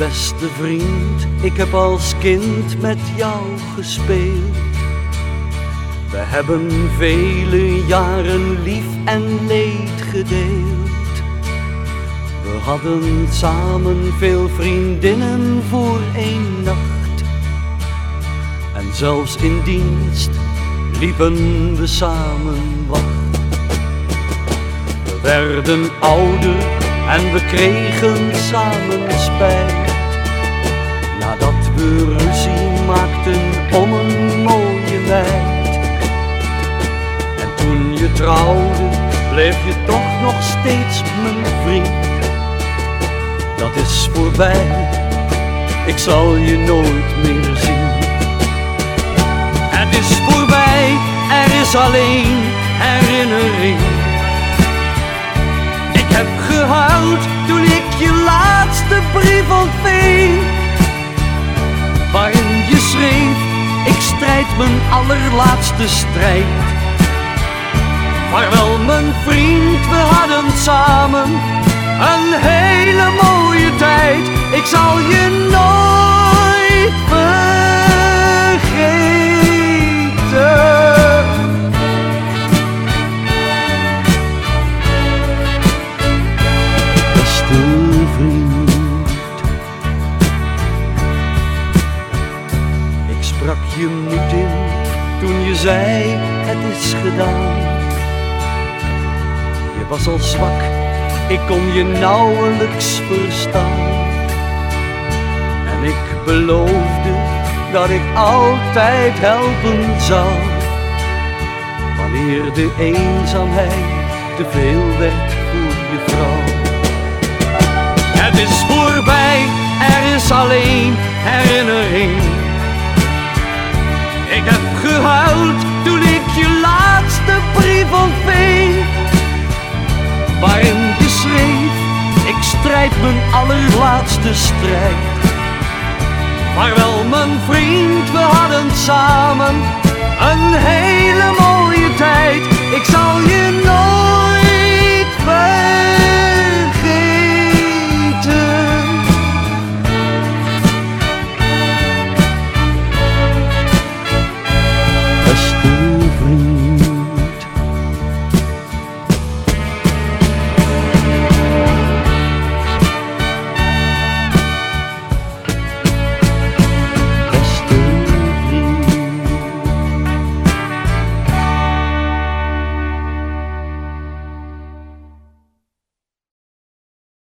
Beste vriend, ik heb als kind met jou gespeeld. We hebben vele jaren lief en leed gedeeld. We hadden samen veel vriendinnen voor één nacht. En zelfs in dienst liepen we samen wacht. We werden ouder en we kregen samen spijt. We ruzie maakten om een mooie meid. En toen je trouwde, bleef je toch nog steeds mijn vriend. Dat is voorbij, ik zal je nooit meer zien. Het is voorbij, er is alleen mijn allerlaatste strijd. Vaarwel mijn vriend, we hadden samen je moed in toen je zei het is gedaan. Je was al zwak, ik kon je nauwelijks verstaan. En ik beloofde dat ik altijd helpen zou. Wanneer de eenzaamheid te veel werd voor je vrouw. Het is voorbij, er is alleen herinnering. Schreef, ik strijd mijn allerlaatste strijd. Vaarwel mijn vriend, we hadden samen een hele mooie tijd. Ik